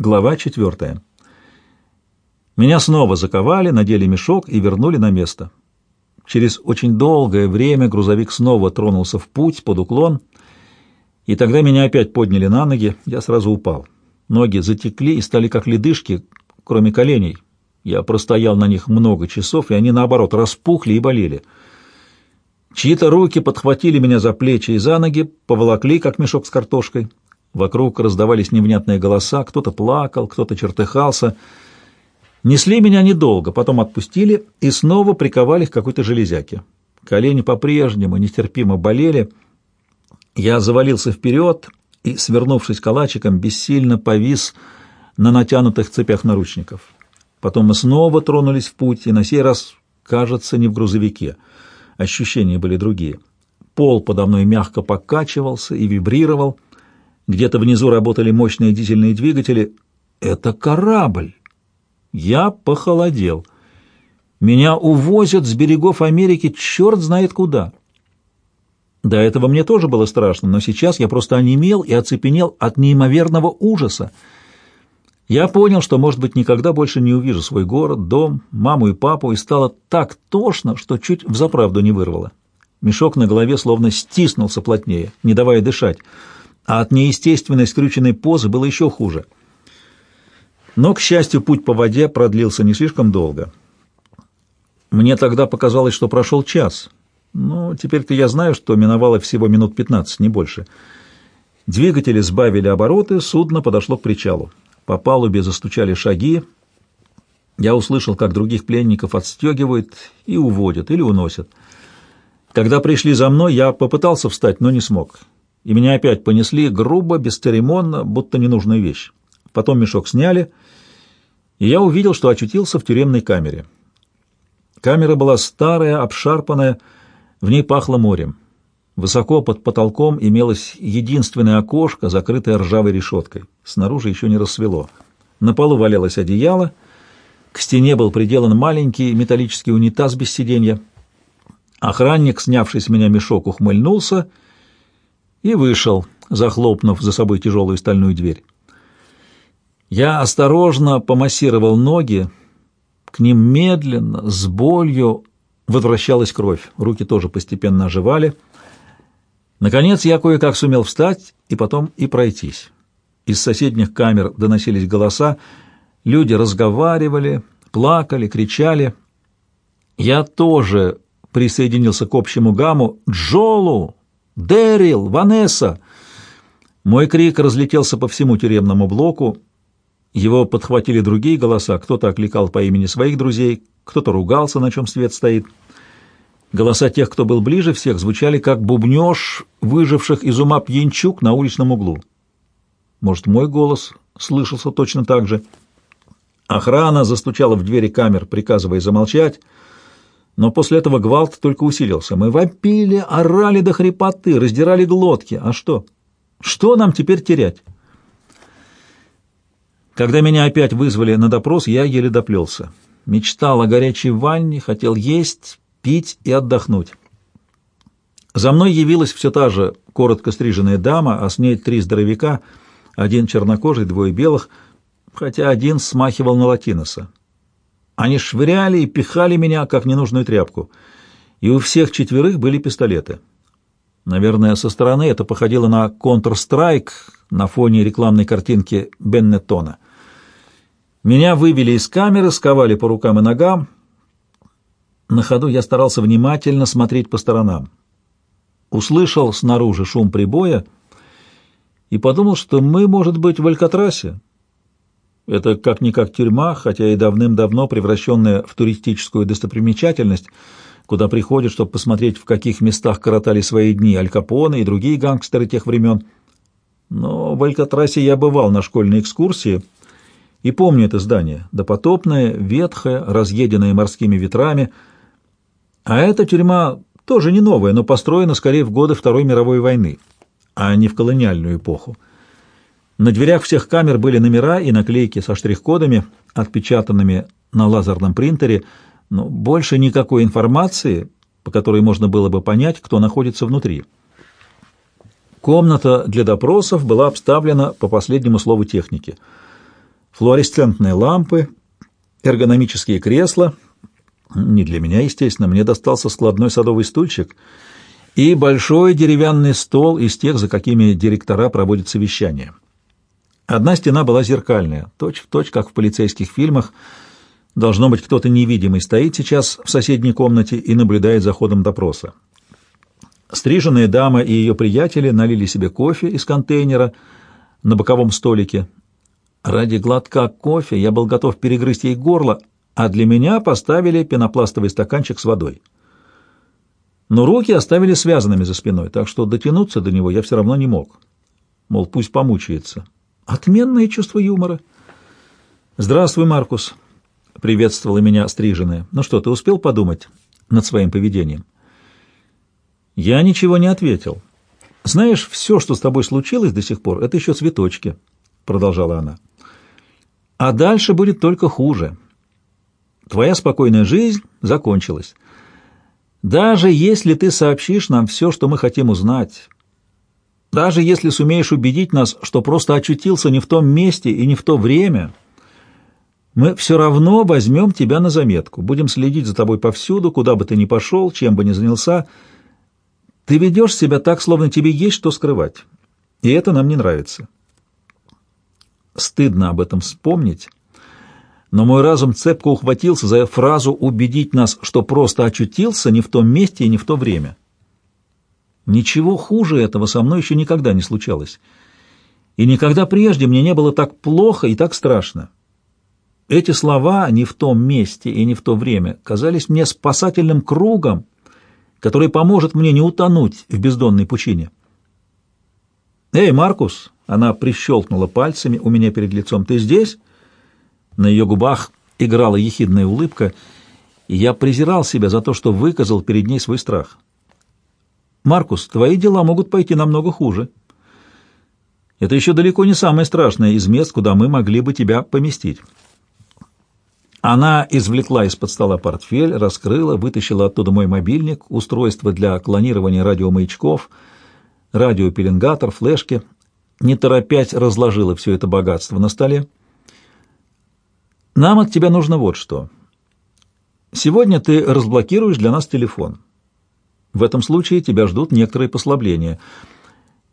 Глава четвертая. Меня снова заковали, надели мешок и вернули на место. Через очень долгое время грузовик снова тронулся в путь под уклон, и тогда меня опять подняли на ноги, я сразу упал. Ноги затекли и стали как ледышки, кроме коленей. Я простоял на них много часов, и они, наоборот, распухли и болели. Чьи-то руки подхватили меня за плечи и за ноги, поволокли, как мешок с картошкой. Вокруг раздавались невнятные голоса, кто-то плакал, кто-то чертыхался. Несли меня недолго, потом отпустили и снова приковали к какой-то железяке. Колени по-прежнему нестерпимо болели. Я завалился вперед и, свернувшись калачиком, бессильно повис на натянутых цепях наручников. Потом мы снова тронулись в путь, и на сей раз, кажется, не в грузовике. Ощущения были другие. Пол подо мной мягко покачивался и вибрировал — где-то внизу работали мощные дизельные двигатели. Это корабль. Я похолодел. Меня увозят с берегов Америки черт знает куда. До этого мне тоже было страшно, но сейчас я просто онемел и оцепенел от неимоверного ужаса. Я понял, что, может быть, никогда больше не увижу свой город, дом, маму и папу, и стало так тошно, что чуть взаправду не вырвало. Мешок на голове словно стиснулся плотнее, не давая дышать а от неестественной скрюченной позы было еще хуже. Но, к счастью, путь по воде продлился не слишком долго. Мне тогда показалось, что прошел час. Но теперь-то я знаю, что миновало всего минут пятнадцать, не больше. Двигатели сбавили обороты, судно подошло к причалу. По палубе застучали шаги. Я услышал, как других пленников отстегивают и уводят или уносят. Когда пришли за мной, я попытался встать, но не смог и меня опять понесли грубо, бесцеремонно, будто ненужную вещь. Потом мешок сняли, и я увидел, что очутился в тюремной камере. Камера была старая, обшарпанная, в ней пахло морем. Высоко под потолком имелось единственное окошко, закрытое ржавой решеткой. Снаружи еще не рассвело. На полу валялось одеяло, к стене был приделан маленький металлический унитаз без сиденья. Охранник, снявший с меня мешок, ухмыльнулся — и вышел, захлопнув за собой тяжелую стальную дверь. Я осторожно помассировал ноги, к ним медленно, с болью возвращалась кровь, руки тоже постепенно оживали. Наконец я кое-как сумел встать и потом и пройтись. Из соседних камер доносились голоса, люди разговаривали, плакали, кричали. Я тоже присоединился к общему гамму «Джолу! Дэрил! Ванесса!» Мой крик разлетелся по всему тюремному блоку. Его подхватили другие голоса. Кто-то окликал по имени своих друзей, кто-то ругался, на чем свет стоит. Голоса тех, кто был ближе всех, звучали как бубнёж выживших из ума пьянчук на уличном углу. Может, мой голос слышался точно так же. Охрана застучала в двери камер, приказывая замолчать. Но после этого гвалт только усилился. Мы вопили, орали до хрипоты, раздирали глотки. А что? Что нам теперь терять? Когда меня опять вызвали на допрос, я еле доплелся. Мечтал о горячей ванне, хотел есть, пить и отдохнуть. За мной явилась все та же коротко стриженная дама, а с ней три здоровяка, один чернокожий, двое белых, хотя один смахивал на латиноса. Они швыряли и пихали меня, как ненужную тряпку. И у всех четверых были пистолеты. Наверное, со стороны это походило на Counter-Strike на фоне рекламной картинки Беннетона. Меня вывели из камеры, сковали по рукам и ногам. На ходу я старался внимательно смотреть по сторонам. Услышал снаружи шум прибоя и подумал, что мы, может быть, в Алькатрасе. Это как-никак тюрьма, хотя и давным-давно превращенная в туристическую достопримечательность, куда приходят, чтобы посмотреть, в каких местах коротали свои дни Аль Капоне и другие гангстеры тех времен. Но в Алькатрасе я бывал на школьной экскурсии и помню это здание, допотопное, ветхое, разъеденное морскими ветрами. А эта тюрьма тоже не новая, но построена скорее в годы Второй мировой войны, а не в колониальную эпоху. На дверях всех камер были номера и наклейки со штрих-кодами, отпечатанными на лазерном принтере, но больше никакой информации, по которой можно было бы понять, кто находится внутри. Комната для допросов была обставлена по последнему слову техники. флуоресцентные лампы, эргономические кресла. Не для меня, естественно, мне достался складной садовый стульчик и большой деревянный стол из тех, за какими директора проводят совещания. Одна стена была зеркальная, точь-в-точь, точь, как в полицейских фильмах. Должно быть, кто-то невидимый стоит сейчас в соседней комнате и наблюдает за ходом допроса. Стриженная дама и ее приятели налили себе кофе из контейнера на боковом столике. Ради глотка кофе я был готов перегрызть ей горло, а для меня поставили пенопластовый стаканчик с водой. Но руки оставили связанными за спиной, так что дотянуться до него я все равно не мог. Мол, пусть помучается. Отменное чувство юмора. «Здравствуй, Маркус», — приветствовала меня стриженная. «Ну что, ты успел подумать над своим поведением?» Я ничего не ответил. «Знаешь, все, что с тобой случилось до сих пор, это еще цветочки», — продолжала она. «А дальше будет только хуже. Твоя спокойная жизнь закончилась. Даже если ты сообщишь нам все, что мы хотим узнать, даже если сумеешь убедить нас, что просто очутился не в том месте и не в то время, мы все равно возьмем тебя на заметку, будем следить за тобой повсюду, куда бы ты ни пошел, чем бы ни занялся, — ты ведешь себя так, словно тебе есть что скрывать, и это нам не нравится. Стыдно об этом вспомнить, но мой разум цепко ухватился за фразу «убедить нас, что просто очутился не в том месте и не в то время». Ничего хуже этого со мной еще никогда не случалось. И никогда прежде мне не было так плохо и так страшно. Эти слова «не в том месте и не в то время» казались мне спасательным кругом, который поможет мне не утонуть в бездонной пучине. «Эй, Маркус!» — она прищелкнула пальцами у меня перед лицом. «Ты здесь?» На ее губах играла ехидная улыбка, и я презирал себя за то, что выказал перед ней свой страх. «Маркус, твои дела могут пойти намного хуже. Это еще далеко не самое страшное из мест, куда мы могли бы тебя поместить». Она извлекла из-под стола портфель, раскрыла, вытащила оттуда мой мобильник, устройство для клонирования радиомаячков, радиопеленгатор, флешки, не торопясь разложила все это богатство на столе. «Нам от тебя нужно вот что. Сегодня ты разблокируешь для нас телефон. В этом случае тебя ждут некоторые послабления.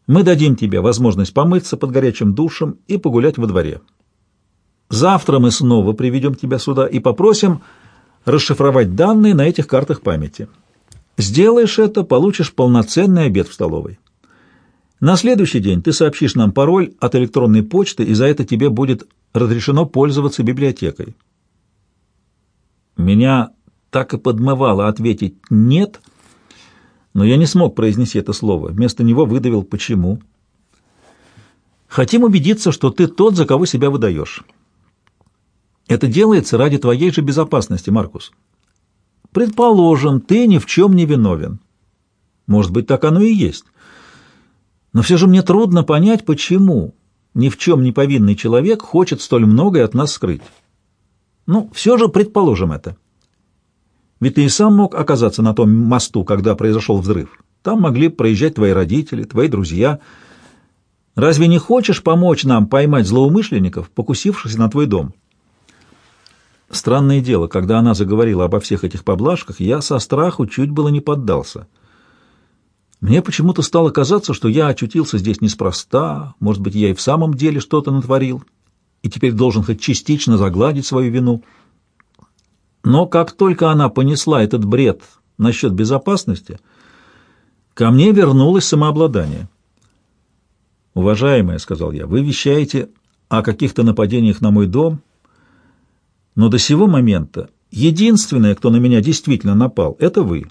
Мы дадим тебе возможность помыться под горячим душем и погулять во дворе». Завтра мы снова приведем тебя сюда и попросим расшифровать данные на этих картах памяти. Сделаешь это, получишь полноценный обед в столовой. На следующий день ты сообщишь нам пароль от электронной почты, и за это тебе будет разрешено пользоваться библиотекой. Меня так и подмывало ответить «нет», но я не смог произнести это слово. Вместо него выдавил «почему». «Хотим убедиться, что ты тот, за кого себя выдаешь». Это делается ради твоей же безопасности, Маркус. Предположим, ты ни в чем не виновен. Может быть, так оно и есть. Но все же мне трудно понять, почему ни в чем не повинный человек хочет столь многое от нас скрыть. Ну, все же предположим это. Ведь ты и сам мог оказаться на том мосту, когда произошел взрыв. Там могли проезжать твои родители, твои друзья. Разве не хочешь помочь нам поймать злоумышленников, покусившихся на твой дом?» Странное дело, когда она заговорила обо всех этих поблажках, я со страху чуть было не поддался. Мне почему-то стало казаться, что я очутился здесь неспроста, может быть, я и в самом деле что-то натворил, и теперь должен хоть частично загладить свою вину. Но как только она понесла этот бред насчет безопасности, ко мне вернулось самообладание. «Уважаемая», — сказал я, — «вы вещаете о каких-то нападениях на мой дом» Но до сего момента единственное, кто на меня действительно напал, это вы.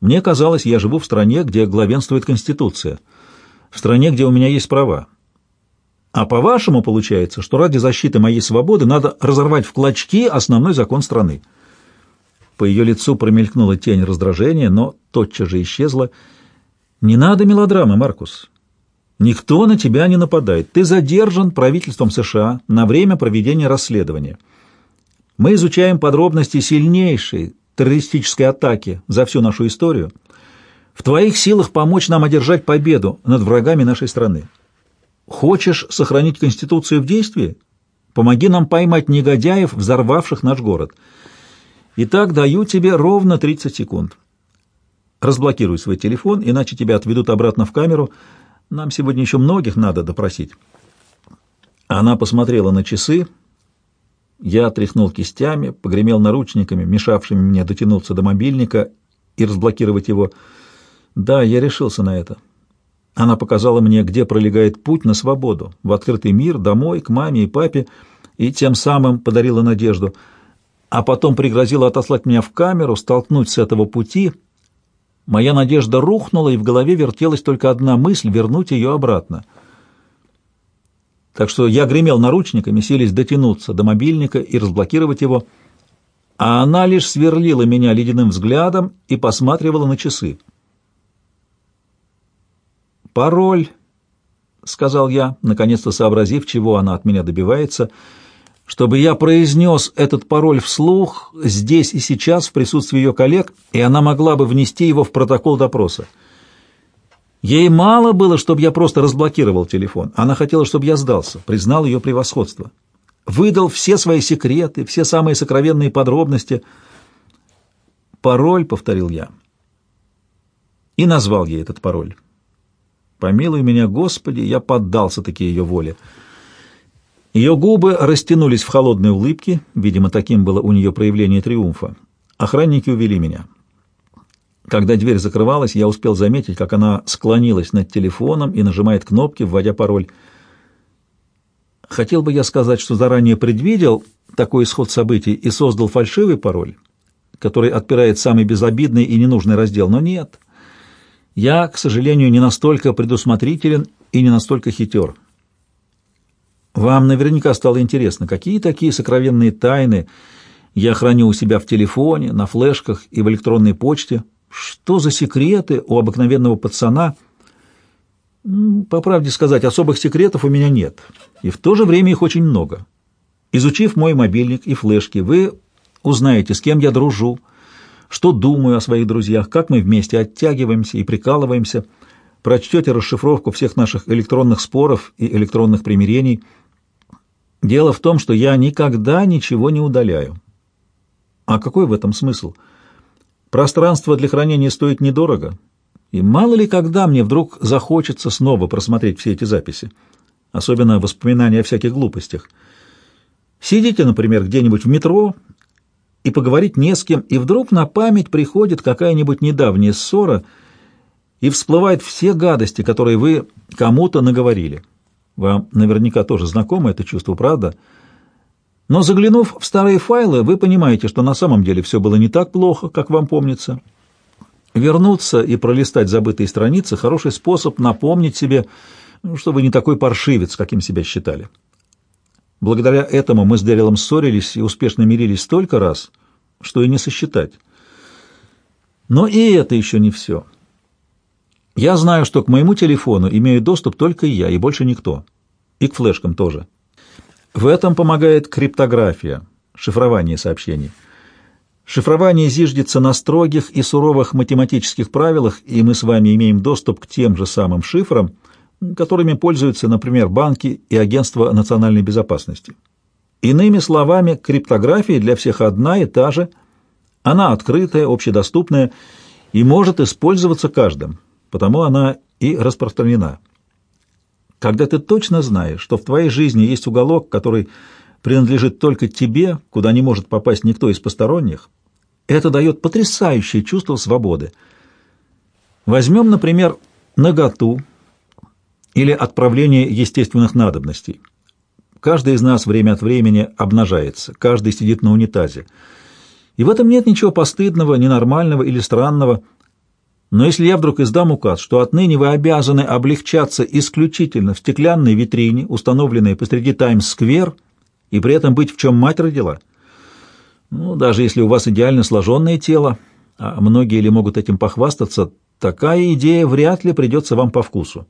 Мне казалось, я живу в стране, где главенствует Конституция, в стране, где у меня есть права. А по-вашему получается, что ради защиты моей свободы надо разорвать в клочки основной закон страны. По ее лицу промелькнула тень раздражения, но тотчас же исчезла. «Не надо мелодрамы, Маркус. Никто на тебя не нападает. Ты задержан правительством США на время проведения расследования». Мы изучаем подробности сильнейшей террористической атаки за всю нашу историю. В твоих силах помочь нам одержать победу над врагами нашей страны. Хочешь сохранить Конституцию в действии? Помоги нам поймать негодяев, взорвавших наш город. Итак, даю тебе ровно 30 секунд. Разблокируй свой телефон, иначе тебя отведут обратно в камеру. Нам сегодня еще многих надо допросить». Она посмотрела на часы. Я тряхнул кистями, погремел наручниками, мешавшими мне дотянуться до мобильника и разблокировать его. Да, я решился на это. Она показала мне, где пролегает путь на свободу, в открытый мир, домой, к маме и папе, и тем самым подарила надежду. А потом пригрозила отослать меня в камеру, столкнуть с этого пути. Моя надежда рухнула, и в голове вертелась только одна мысль — вернуть ее обратно. Так что я гремел наручниками, сились дотянуться до мобильника и разблокировать его, а она лишь сверлила меня ледяным взглядом и посматривала на часы. «Пароль», — сказал я, наконец-то сообразив, чего она от меня добивается, чтобы я произнес этот пароль вслух здесь и сейчас в присутствии ее коллег, и она могла бы внести его в протокол допроса. Ей мало было, чтобы я просто разблокировал телефон. Она хотела, чтобы я сдался, признал ее превосходство. Выдал все свои секреты, все самые сокровенные подробности. «Пароль», — повторил я, и назвал ей этот пароль. Помилуй меня, Господи, я поддался таки ее воле. Ее губы растянулись в холодной улыбке, видимо, таким было у нее проявление триумфа. Охранники увели меня. Когда дверь закрывалась, я успел заметить, как она склонилась над телефоном и нажимает кнопки, вводя пароль. Хотел бы я сказать, что заранее предвидел такой исход событий и создал фальшивый пароль, который отпирает самый безобидный и ненужный раздел, но нет. Я, к сожалению, не настолько предусмотрителен и не настолько хитер. Вам наверняка стало интересно, какие такие сокровенные тайны я храню у себя в телефоне, на флешках и в электронной почте. Что за секреты у обыкновенного пацана? По правде сказать, особых секретов у меня нет, и в то же время их очень много. Изучив мой мобильник и флешки, вы узнаете, с кем я дружу, что думаю о своих друзьях, как мы вместе оттягиваемся и прикалываемся, прочтете расшифровку всех наших электронных споров и электронных примирений. Дело в том, что я никогда ничего не удаляю. А какой в этом смысл? Пространство для хранения стоит недорого, и мало ли когда мне вдруг захочется снова просмотреть все эти записи, особенно воспоминания о всяких глупостях. Сидите, например, где-нибудь в метро и поговорить не с кем, и вдруг на память приходит какая-нибудь недавняя ссора, и всплывают все гадости, которые вы кому-то наговорили. Вам наверняка тоже знакомо это чувство, правда? Но заглянув в старые файлы, вы понимаете, что на самом деле все было не так плохо, как вам помнится. Вернуться и пролистать забытые страницы – хороший способ напомнить себе, что вы не такой паршивец, каким себя считали. Благодаря этому мы с Дэрилом ссорились и успешно мирились столько раз, что и не сосчитать. Но и это еще не все. Я знаю, что к моему телефону имею доступ только я и больше никто. И к флешкам тоже. В этом помогает криптография, шифрование сообщений. Шифрование зиждется на строгих и суровых математических правилах, и мы с вами имеем доступ к тем же самым шифрам, которыми пользуются, например, банки и агентства национальной безопасности. Иными словами, криптография для всех одна и та же, она открытая, общедоступная и может использоваться каждым, потому она и распространена. Когда ты точно знаешь, что в твоей жизни есть уголок, который принадлежит только тебе, куда не может попасть никто из посторонних, это дает потрясающее чувство свободы. Возьмем, например, наготу, или отправление естественных надобностей. Каждый из нас время от времени обнажается, каждый сидит на унитазе. И в этом нет ничего постыдного, ненормального или странного. Но если я вдруг издам указ, что отныне вы обязаны облегчаться исключительно в стеклянной витрине, установленной посреди Таймс-сквер, и при этом быть в чем мать родила, ну, даже если у вас идеально сложенное тело, а многие ли могут этим похвастаться, такая идея вряд ли придется вам по вкусу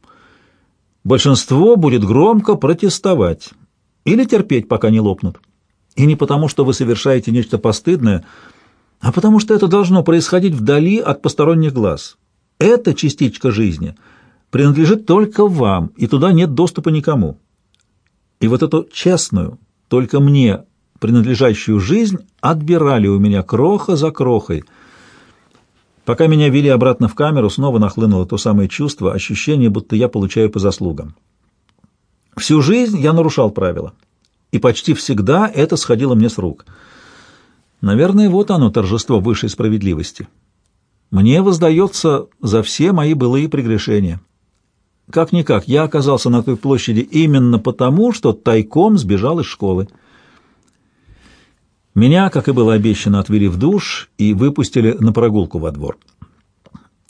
большинство будет громко протестовать или терпеть, пока не лопнут. И не потому, что вы совершаете нечто постыдное, а потому что это должно происходить вдали от посторонних глаз. Эта частичка жизни принадлежит только вам, и туда нет доступа никому. И вот эту честную, только мне принадлежащую жизнь отбирали у меня кроха за крохой. Пока меня вели обратно в камеру, снова нахлынуло то самое чувство, ощущение, будто я получаю по заслугам. Всю жизнь я нарушал правила, и почти всегда это сходило мне с рук. Наверное, вот оно, торжество высшей справедливости. Мне воздается за все мои былые прегрешения. Как-никак, я оказался на той площади именно потому, что тайком сбежал из школы. Меня, как и было обещано, отвели в душ и выпустили на прогулку во двор.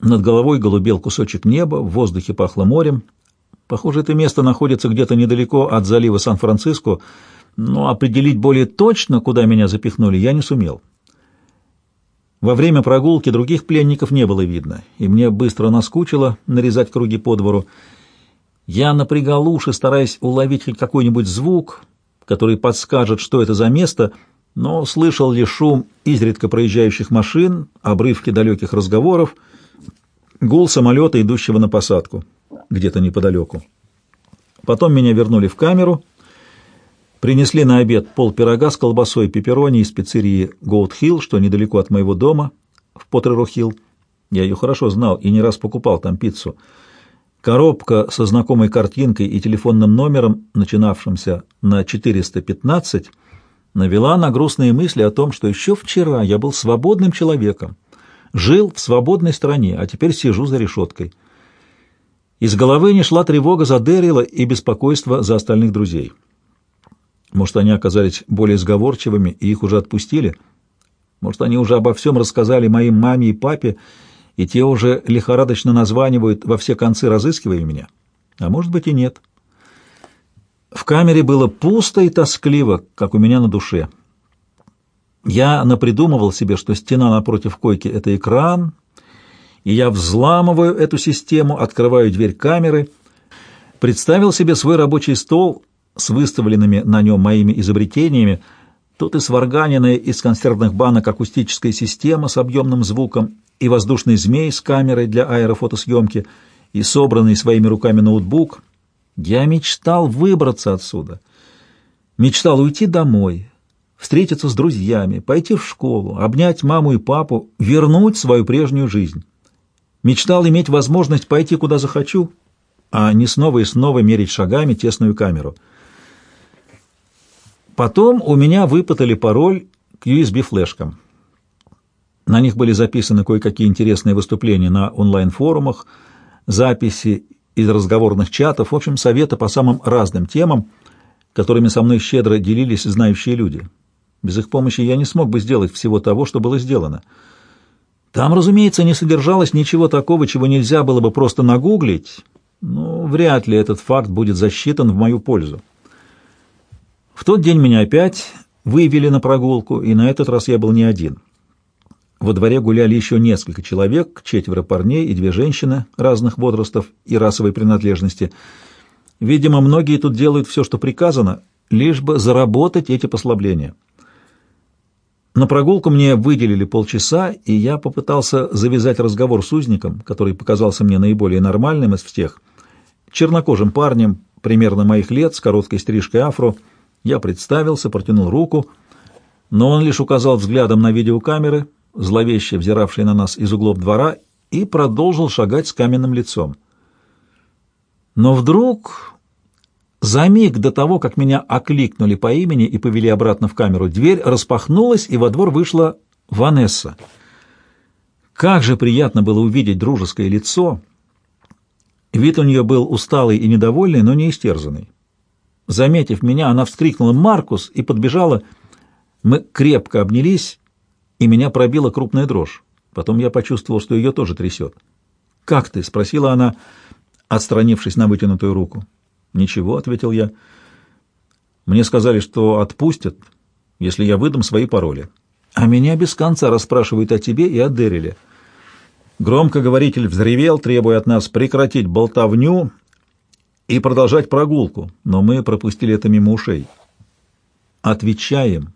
Над головой голубел кусочек неба, в воздухе пахло морем. Похоже, это место находится где-то недалеко от залива Сан-Франциско, но определить более точно, куда меня запихнули, я не сумел. Во время прогулки других пленников не было видно, и мне быстро наскучило нарезать круги по двору. Я напрягал уши, стараясь уловить хоть какой-нибудь звук, который подскажет, что это за место — но слышал лишь шум изредка проезжающих машин, обрывки далеких разговоров, гул самолета, идущего на посадку, где-то неподалеку. Потом меня вернули в камеру, принесли на обед пол пирога с колбасой пепперони из пиццерии Goat Hill, что недалеко от моего дома, в Поттеру-Хилл. Я ее хорошо знал и не раз покупал там пиццу. Коробка со знакомой картинкой и телефонным номером, начинавшимся на 415, навела на грустные мысли о том, что еще вчера я был свободным человеком, жил в свободной стране, а теперь сижу за решеткой. Из головы не шла тревога за Дэрила и беспокойство за остальных друзей. Может, они оказались более сговорчивыми и их уже отпустили? Может, они уже обо всем рассказали моим маме и папе, и те уже лихорадочно названивают во все концы, разыскивая меня? А может быть и нет. В камере было пусто и тоскливо, как у меня на душе. Я напридумывал себе, что стена напротив койки — это экран, и я взламываю эту систему, открываю дверь камеры, представил себе свой рабочий стол с выставленными на нем моими изобретениями, тут и сварганенная из консервных банок акустическая система с объемным звуком, и воздушный змей с камерой для аэрофотосъемки, и собранный своими руками ноутбук — я мечтал выбраться отсюда. Мечтал уйти домой, встретиться с друзьями, пойти в школу, обнять маму и папу, вернуть свою прежнюю жизнь. Мечтал иметь возможность пойти куда захочу, а не снова и снова мерить шагами тесную камеру. Потом у меня выпытали пароль к USB-флешкам. На них были записаны кое-какие интересные выступления на онлайн-форумах, записи из разговорных чатов, в общем, совета по самым разным темам, которыми со мной щедро делились знающие люди. Без их помощи я не смог бы сделать всего того, что было сделано. Там, разумеется, не содержалось ничего такого, чего нельзя было бы просто нагуглить, но вряд ли этот факт будет засчитан в мою пользу. В тот день меня опять вывели на прогулку, и на этот раз я был не один. Во дворе гуляли еще несколько человек, четверо парней и две женщины разных возрастов и расовой принадлежности. Видимо, многие тут делают все, что приказано, лишь бы заработать эти послабления. На прогулку мне выделили полчаса, и я попытался завязать разговор с узником, который показался мне наиболее нормальным из всех. Чернокожим парнем, примерно моих лет, с короткой стрижкой афро. Я представился, протянул руку, но он лишь указал взглядом на видеокамеры — зловеще взиравший на нас из углов двора, и продолжил шагать с каменным лицом. Но вдруг, за миг до того, как меня окликнули по имени и повели обратно в камеру, дверь распахнулась, и во двор вышла Ванесса. Как же приятно было увидеть дружеское лицо! Вид у нее был усталый и недовольный, но не истерзанный. Заметив меня, она вскрикнула «Маркус!» и подбежала. Мы крепко обнялись, и меня пробила крупная дрожь. Потом я почувствовал, что ее тоже трясет. «Как ты?» — спросила она, отстранившись на вытянутую руку. «Ничего», — ответил я. «Мне сказали, что отпустят, если я выдам свои пароли. А меня без конца расспрашивают о тебе и о Дерриле». Громкоговоритель взревел, требуя от нас прекратить болтовню и продолжать прогулку, но мы пропустили это мимо ушей. «Отвечаем», —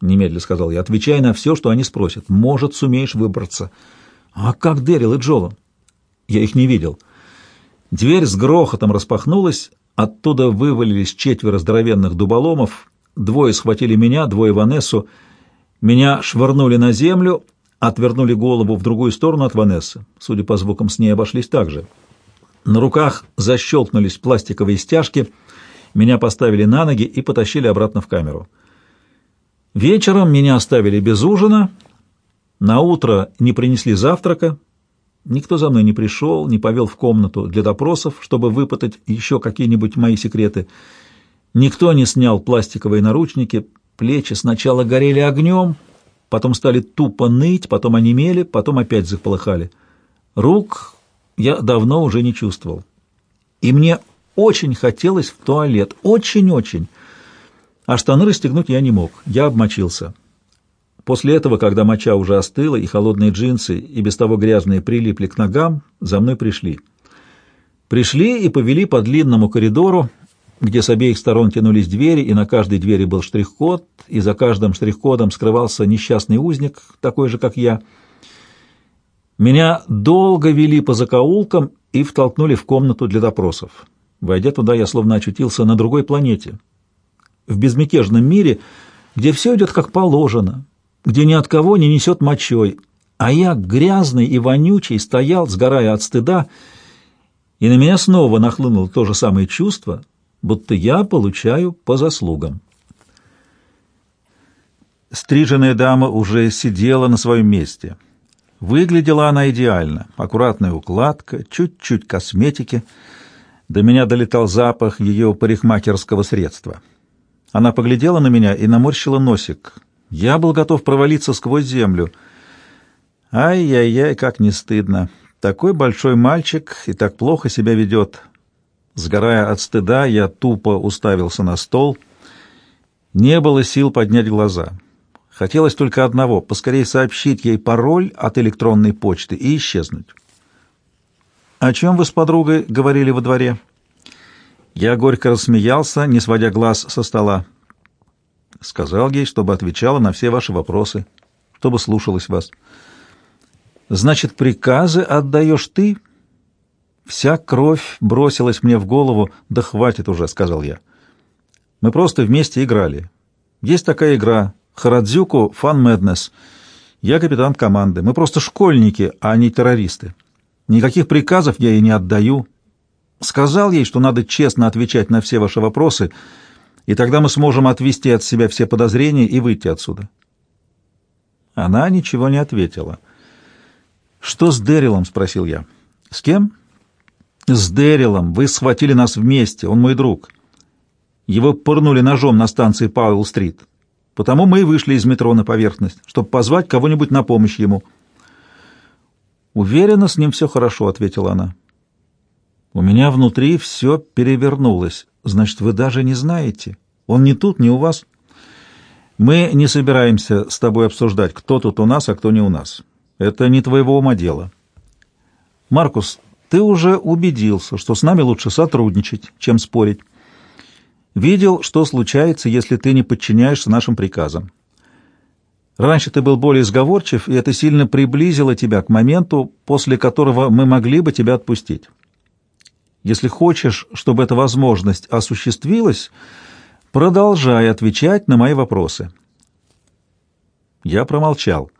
немедленно сказал я. — Отвечай на все, что они спросят. Может, сумеешь выбраться. — А как Дэрил и Джола? Я их не видел. Дверь с грохотом распахнулась, оттуда вывалились четверо здоровенных дуболомов Двое схватили меня, двое Ванессу. Меня швырнули на землю, отвернули голову в другую сторону от Ванессы. Судя по звукам, с ней обошлись так же. На руках защелкнулись пластиковые стяжки, меня поставили на ноги и потащили обратно в камеру. Вечером меня оставили без ужина, на утро не принесли завтрака, никто за мной не пришел, не повел в комнату для допросов, чтобы выпытать еще какие-нибудь мои секреты. Никто не снял пластиковые наручники, плечи сначала горели огнем, потом стали тупо ныть, потом онемели, потом опять заполыхали. Рук я давно уже не чувствовал. И мне очень хотелось в туалет, очень-очень. А штаны расстегнуть я не мог, я обмочился. После этого, когда моча уже остыла, и холодные джинсы, и без того грязные прилипли к ногам, за мной пришли. Пришли и повели по длинному коридору, где с обеих сторон тянулись двери, и на каждой двери был штрих-код, и за каждым штрих-кодом скрывался несчастный узник, такой же, как я. Меня долго вели по закоулкам и втолкнули в комнату для допросов. Войдя туда, я словно очутился на другой планете. В безмятежном мире, где все идет как положено, где ни от кого не несет мочой, а я, грязный и вонючий, стоял, сгорая от стыда, и на меня снова нахлынуло то же самое чувство, будто я получаю по заслугам. Стриженная дама уже сидела на своем месте. Выглядела она идеально. Аккуратная укладка, чуть-чуть косметики. До меня долетал запах ее парикмахерского средства. Она поглядела на меня и наморщила носик. Я был готов провалиться сквозь землю. Ай-яй-яй, как не стыдно. Такой большой мальчик и так плохо себя ведет. Сгорая от стыда, я тупо уставился на стол. Не было сил поднять глаза. Хотелось только одного — поскорее сообщить ей пароль от электронной почты и исчезнуть. «О чем вы с подругой говорили во дворе?» Я горько рассмеялся, не сводя глаз со стола. Сказал ей, чтобы отвечала на все ваши вопросы, чтобы слушалась вас. «Значит, приказы отдаешь ты?» Вся кровь бросилась мне в голову. «Да хватит уже», — сказал я. «Мы просто вместе играли. Есть такая игра Харадзюку Фан Мэднес. Я капитан команды. Мы просто школьники, а не террористы. Никаких приказов я ей не отдаю. Сказал ей, что надо честно отвечать на все ваши вопросы, и тогда мы сможем отвести от себя все подозрения и выйти отсюда». Она ничего не ответила. «Что с Дэрилом?» — спросил я. «С кем?» С Дэрилом вы схватили нас вместе, он мой друг. Его пырнули ножом на станции Пауэлл-стрит. Потому мы и вышли из метро на поверхность, чтобы позвать кого-нибудь на помощь ему. «Уверена, с ним все хорошо», — ответила она. «У меня внутри все перевернулось. Значит, вы даже не знаете. Он не тут, не у вас. Мы не собираемся с тобой обсуждать, кто тут у нас, а кто не у нас. Это не твоего ума дело. Маркус, ты уже убедился, что с нами лучше сотрудничать, чем спорить. Видел, что случается, если ты не подчиняешься нашим приказам. Раньше ты был более сговорчив, и это сильно приблизило тебя к моменту, после которого мы могли бы тебя отпустить. Если хочешь, чтобы эта возможность осуществилась, продолжай отвечать на мои вопросы. Я промолчал.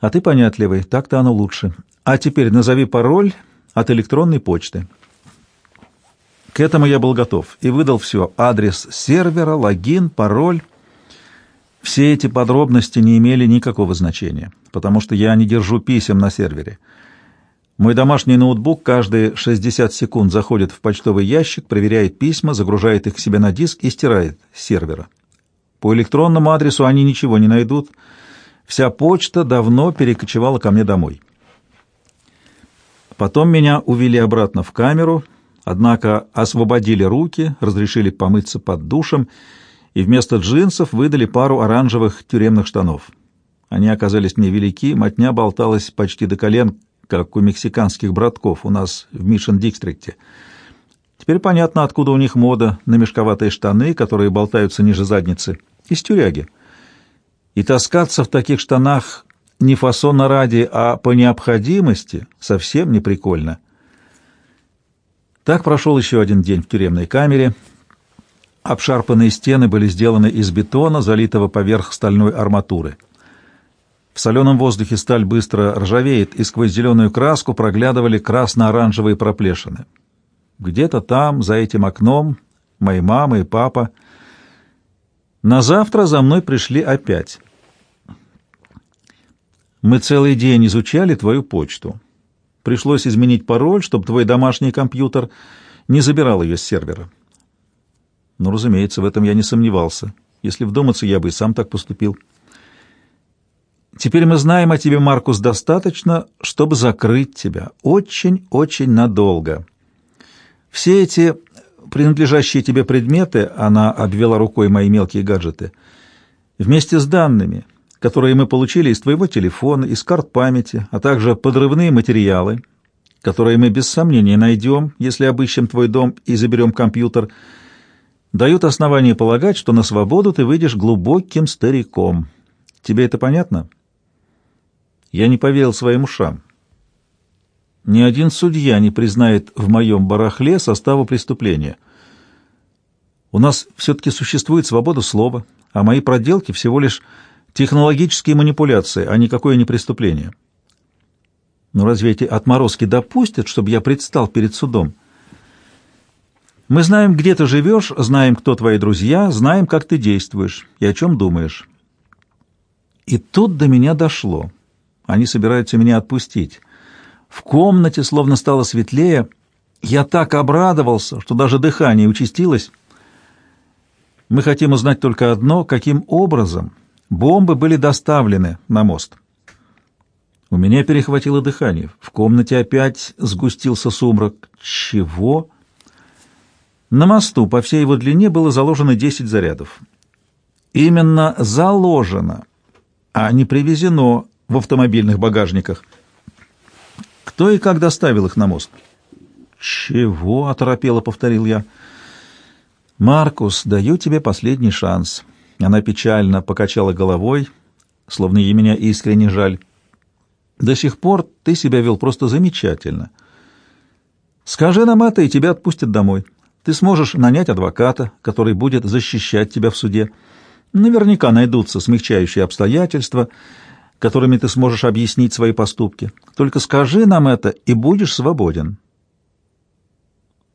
А ты понятливый, так-то оно лучше. А теперь назови пароль от электронной почты. К этому я был готов и выдал все. Адрес сервера, логин, пароль. Все эти подробности не имели никакого значения, потому что я не держу писем на сервере. Мой домашний ноутбук каждые 60 секунд заходит в почтовый ящик, проверяет письма, загружает их к себе на диск и стирает с сервера. По электронному адресу они ничего не найдут. Вся почта давно перекочевала ко мне домой. Потом меня увели обратно в камеру, однако освободили руки, разрешили помыться под душем и вместо джинсов выдали пару оранжевых тюремных штанов. Они оказались мне велики, мотня болталась почти до колен, как у мексиканских братков у нас в Мишен-Дикстрикте. Теперь понятно, откуда у них мода на мешковатые штаны, которые болтаются ниже задницы, из тюряги. И таскаться в таких штанах не фасона ради, а по необходимости, совсем не прикольно. Так прошел еще один день в тюремной камере. Обшарпанные стены были сделаны из бетона, залитого поверх стальной арматуры. В соленом воздухе сталь быстро ржавеет, и сквозь зеленую краску проглядывали красно-оранжевые проплешины. Где-то там, за этим окном, мои мама и папа. На завтра за мной пришли опять. Мы целый день изучали твою почту. Пришлось изменить пароль, чтобы твой домашний компьютер не забирал ее с сервера. Ну, разумеется, в этом я не сомневался. Если вдуматься, я бы и сам так поступил. Теперь мы знаем о тебе, Маркус, достаточно, чтобы закрыть тебя. Очень-очень надолго. Все эти принадлежащие тебе предметы, она обвела рукой мои мелкие гаджеты, вместе с данными, которые мы получили из твоего телефона, из карт памяти, а также подрывные материалы, которые мы без сомнения найдем, если обыщем твой дом и заберем компьютер — дают основание полагать, что на свободу ты выйдешь глубоким стариком. Тебе это понятно? Я не поверил своим ушам. Ни один судья не признает в моем барахле состава преступления. У нас все-таки существует свобода слова, а мои проделки всего лишь технологические манипуляции, а никакое не преступление. Но разве эти отморозки допустят, чтобы я предстал перед судом? Мы знаем, где ты живешь, знаем, кто твои друзья, знаем, как ты действуешь и о чем думаешь. И тут до меня дошло. Они собираются меня отпустить. В комнате словно стало светлее. Я так обрадовался, что даже дыхание участилось. Мы хотим узнать только одно, каким образом бомбы были доставлены на мост. У меня перехватило дыхание. В комнате опять сгустился сумрак. Чего? На мосту по всей его длине было заложено 10 зарядов. Именно заложено, а не привезено в автомобильных багажниках. Кто и как доставил их на мост? «Чего?» — оторопело повторил я. «Маркус, даю тебе последний шанс». Она печально покачала головой, словно ей меня искренне жаль. «До сих пор ты себя вел просто замечательно. Скажи нам это, и тебя отпустят домой. Ты сможешь нанять адвоката, который будет защищать тебя в суде. Наверняка найдутся смягчающие обстоятельства, которыми ты сможешь объяснить свои поступки. Только скажи нам это, и будешь свободен.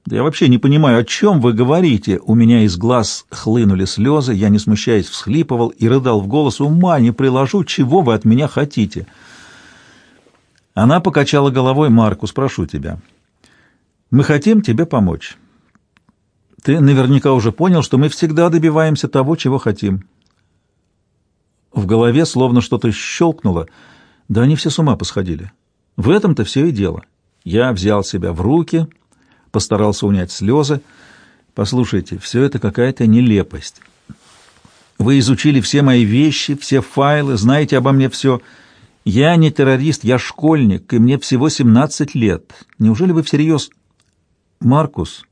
Я вообще не понимаю, о чем вы говорите. У меня из глаз хлынули слезы, я, не смущаясь, всхлипывал и рыдал в голос. Ума не приложу, чего вы от меня хотите. Она покачала головой. Маркус, прошу тебя. Мы хотим тебе помочь. Ты наверняка уже понял, что мы всегда добиваемся того, чего хотим. В голове словно что-то щелкнуло, да они все с ума посходили. В этом-то все и дело. Я взял себя в руки, постарался унять слезы. Послушайте, все это какая-то нелепость. Вы изучили все мои вещи, все файлы, знаете обо мне все. Я не террорист, я школьник, и мне всего 17 лет. Неужели вы всерьез... Маркус,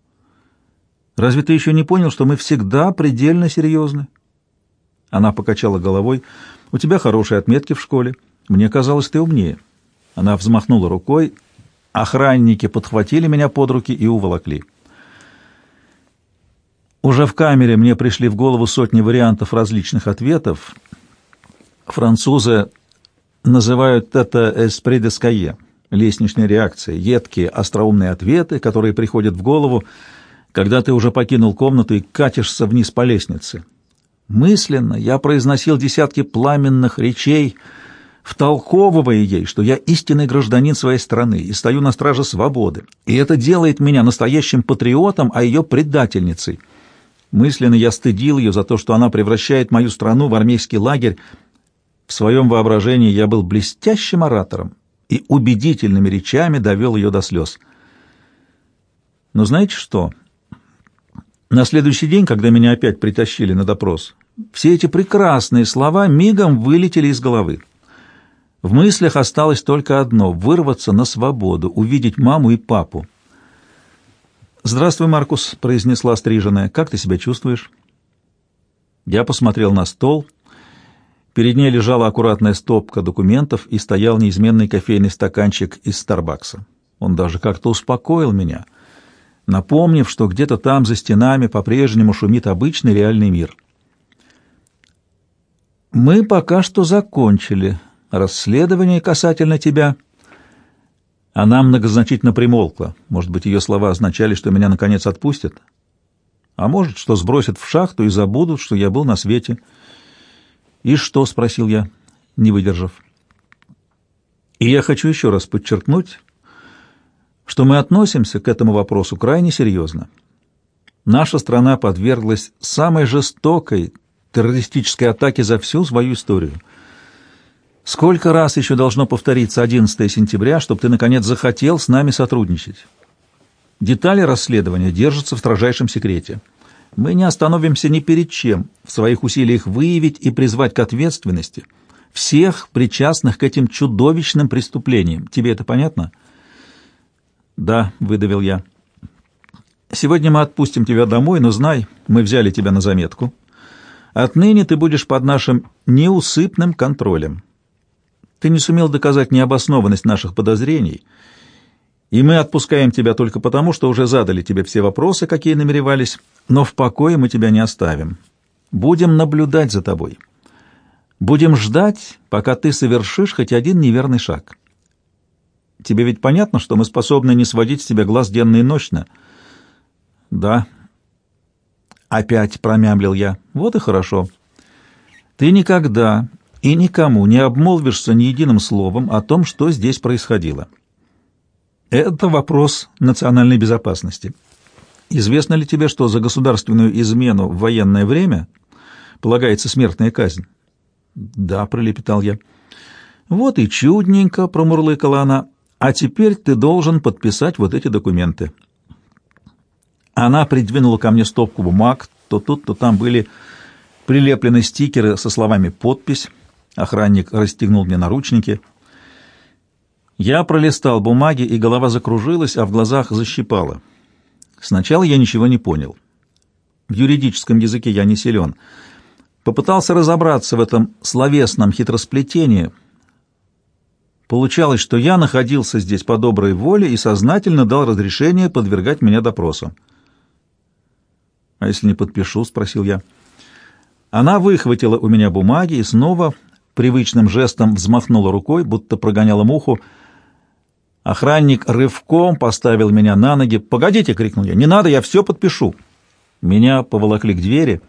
Разве ты еще не понял, что мы всегда предельно серьезны?» Она покачала головой. «У тебя хорошие отметки в школе. Мне казалось, ты умнее». Она взмахнула рукой. Охранники подхватили меня под руки и уволокли. Уже в камере мне пришли в голову сотни вариантов различных ответов. Французы называют это «эспри де скае» — лестничная реакция, едкие, остроумные ответы, которые приходят в голову, когда ты уже покинул комнату и катишься вниз по лестнице. Мысленно я произносил десятки пламенных речей, втолковывая ей, что я истинный гражданин своей страны и стою на страже свободы, и это делает меня настоящим патриотом, а ее предательницей. Мысленно я стыдил ее за то, что она превращает мою страну в армейский лагерь. В своем воображении я был блестящим оратором и убедительными речами довел ее до слез. Но знаете что? На следующий день, когда меня опять притащили на допрос, все эти прекрасные слова мигом вылетели из головы. В мыслях осталось только одно — вырваться на свободу, увидеть маму и папу. «Здравствуй, Маркус», — произнесла стриженная. «Как ты себя чувствуешь?» Я посмотрел на стол. Перед ней лежала аккуратная стопка документов и стоял неизменный кофейный стаканчик из Старбакса. Он даже как-то успокоил меня — напомнив, что где-то там за стенами по-прежнему шумит обычный реальный мир. «Мы пока что закончили расследование касательно тебя». Она многозначительно примолкла. Может быть, ее слова означали, что меня наконец отпустят? А может, что сбросят в шахту и забудут, что я был на свете. «И что?» — спросил я, не выдержав. И я хочу еще раз подчеркнуть, что мы относимся к этому вопросу крайне серьезно. Наша страна подверглась самой жестокой террористической атаке за всю свою историю. Сколько раз еще должно повториться 11 сентября, чтобы ты, наконец, захотел с нами сотрудничать? Детали расследования держатся в строжайшем секрете. Мы не остановимся ни перед чем в своих усилиях выявить и призвать к ответственности всех причастных к этим чудовищным преступлениям. Тебе это понятно? Да, выдавил я. Сегодня мы отпустим тебя домой, но знай, мы взяли тебя на заметку. Отныне ты будешь под нашим неусыпным контролем. Ты не сумел доказать необоснованность наших подозрений — и мы отпускаем тебя только потому, что уже задали тебе все вопросы, какие намеревались, но в покое мы тебя не оставим. Будем наблюдать за тобой. Будем ждать, пока ты совершишь хоть один неверный шаг. Тебе ведь понятно, что мы способны не сводить с тебя глаз денно и ночно? Да. Опять промямлил я. Вот и хорошо. Ты никогда и никому не обмолвишься ни единым словом о том, что здесь происходило. Это вопрос национальной безопасности. Известно ли тебе, что за государственную измену в военное время полагается смертная казнь? Да, пролепетал я. Вот и чудненько, промурлыкала она. А теперь ты должен подписать вот эти документы. Она придвинула ко мне стопку бумаг, то тут, то там были прилеплены стикеры со словами «подпись». Охранник расстегнул мне наручники — я пролистал бумаги, и голова закружилась, а в глазах защипала. Сначала я ничего не понял. В юридическом языке я не силен. Попытался разобраться в этом словесном хитросплетении. Получалось, что я находился здесь по доброй воле и сознательно дал разрешение подвергать меня допросу. «А если не подпишу?» — спросил я. Она выхватила у меня бумаги и снова привычным жестом взмахнула рукой, будто прогоняла муху, — Охранник рывком поставил меня на ноги. «Погодите!» — крикнул я. «Не надо, я все подпишу!» Меня поволокли к двери.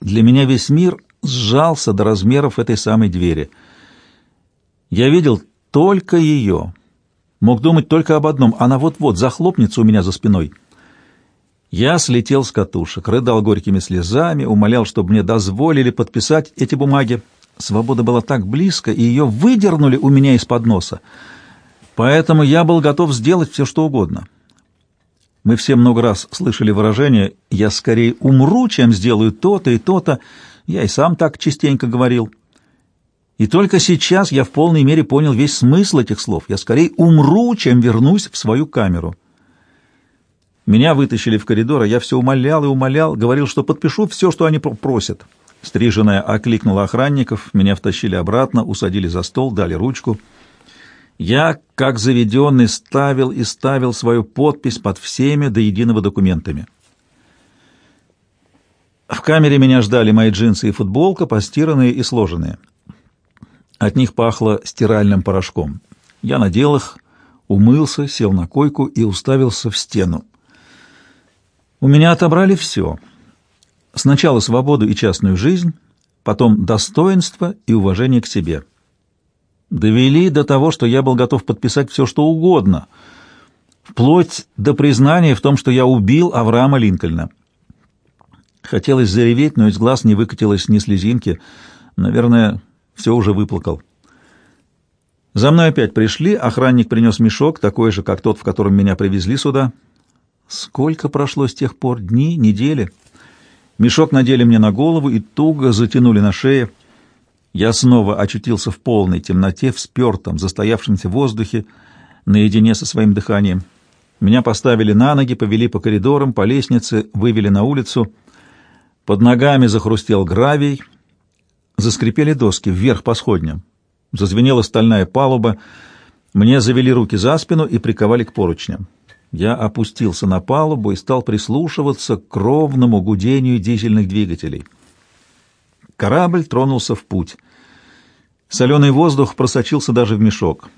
Для меня весь мир сжался до размеров этой самой двери. Я видел только ее. Мог думать только об одном. Она вот-вот захлопнется у меня за спиной. Я слетел с катушек, рыдал горькими слезами, умолял, чтобы мне дозволили подписать эти бумаги. Свобода была так близко, и ее выдернули у меня из-под носа. Поэтому я был готов сделать все, что угодно. Мы все много раз слышали выражение «я скорее умру, чем сделаю то-то и то-то». Я и сам так частенько говорил. И только сейчас я в полной мере понял весь смысл этих слов. Я скорее умру, чем вернусь в свою камеру. Меня вытащили в коридор, а я все умолял и умолял, говорил, что подпишу все, что они просят. Стриженная окликнула охранников, меня втащили обратно, усадили за стол, дали ручку — я, как заведенный, ставил и ставил свою подпись под всеми до единого документами. В камере меня ждали мои джинсы и футболка, постиранные и сложенные. От них пахло стиральным порошком. Я надел их, умылся, сел на койку и уставился в стену. У меня отобрали все. Сначала свободу и частную жизнь, потом достоинство и уважение к себе довели до того, что я был готов подписать все, что угодно, вплоть до признания в том, что я убил Авраама Линкольна. Хотелось зареветь, но из глаз не выкатилось ни слезинки. Наверное, все уже выплакал. За мной опять пришли, охранник принес мешок, такой же, как тот, в котором меня привезли сюда. Сколько прошло с тех пор? Дни, недели? Мешок надели мне на голову и туго затянули на шее. Я снова очутился в полной темноте, в спертом, застоявшемся воздухе, наедине со своим дыханием. Меня поставили на ноги, повели по коридорам, по лестнице, вывели на улицу. Под ногами захрустел гравий, заскрипели доски вверх по сходням. Зазвенела стальная палуба, мне завели руки за спину и приковали к поручням. Я опустился на палубу и стал прислушиваться к ровному гудению дизельных двигателей. Корабль тронулся в путь. Соленый воздух просочился даже в мешок.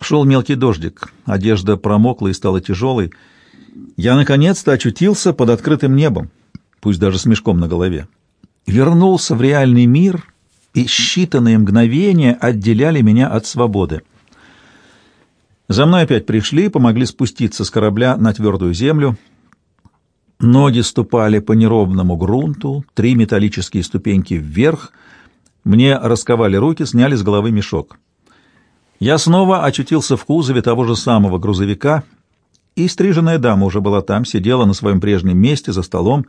Шел мелкий дождик, одежда промокла и стала тяжелой. Я наконец-то очутился под открытым небом, пусть даже с мешком на голове. Вернулся в реальный мир, и считанные мгновения отделяли меня от свободы. За мной опять пришли, помогли спуститься с корабля на твердую землю. Ноги ступали по неровному грунту, три металлические ступеньки вверх. Мне расковали руки, сняли с головы мешок. Я снова очутился в кузове того же самого грузовика, и стриженная дама уже была там, сидела на своем прежнем месте за столом.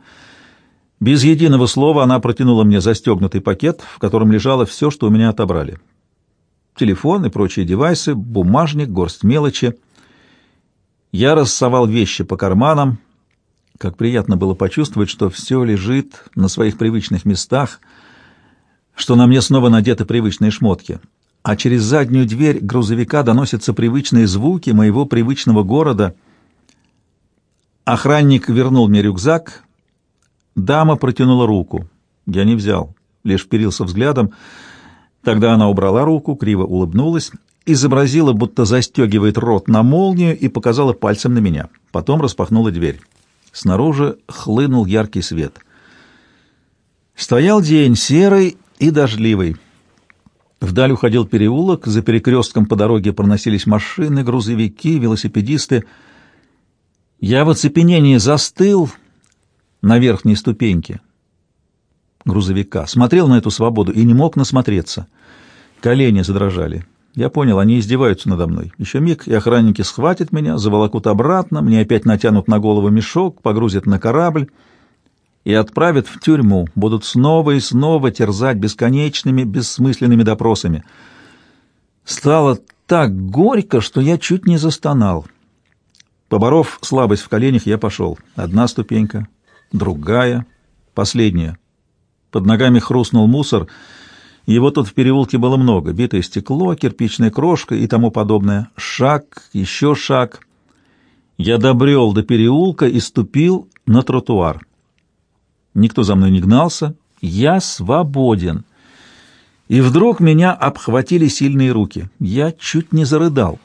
Без единого слова она протянула мне застегнутый пакет, в котором лежало все, что у меня отобрали телефон и прочие девайсы, бумажник, горсть мелочи. Я рассовал вещи по карманам. Как приятно было почувствовать, что все лежит на своих привычных местах, что на мне снова надеты привычные шмотки. А через заднюю дверь грузовика доносятся привычные звуки моего привычного города. Охранник вернул мне рюкзак. Дама протянула руку. Я не взял, лишь вперился взглядом — Тогда она убрала руку, криво улыбнулась, изобразила, будто застегивает рот на молнию и показала пальцем на меня. Потом распахнула дверь. Снаружи хлынул яркий свет. Стоял день серый и дождливый. Вдаль уходил переулок, за перекрестком по дороге проносились машины, грузовики, велосипедисты. Я в оцепенении застыл на верхней ступеньке грузовика, смотрел на эту свободу и не мог насмотреться. Колени задрожали. Я понял, они издеваются надо мной. Еще миг, и охранники схватят меня, заволокут обратно, мне опять натянут на голову мешок, погрузят на корабль и отправят в тюрьму, будут снова и снова терзать бесконечными, бессмысленными допросами. Стало так горько, что я чуть не застонал. Поборов слабость в коленях, я пошел. Одна ступенька, другая, последняя. Под ногами хрустнул мусор. Его тут в переулке было много. Битое стекло, кирпичная крошка и тому подобное. Шаг, еще шаг. Я добрел до переулка и ступил на тротуар. Никто за мной не гнался. Я свободен. И вдруг меня обхватили сильные руки. Я чуть не зарыдал.